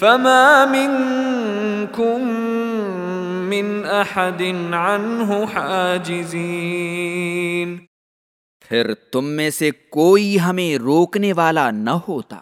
فما منكم من احد عنه حاجزين پھر تم میں سے کوئی ہمیں روکنے والا نہ ہوتا۔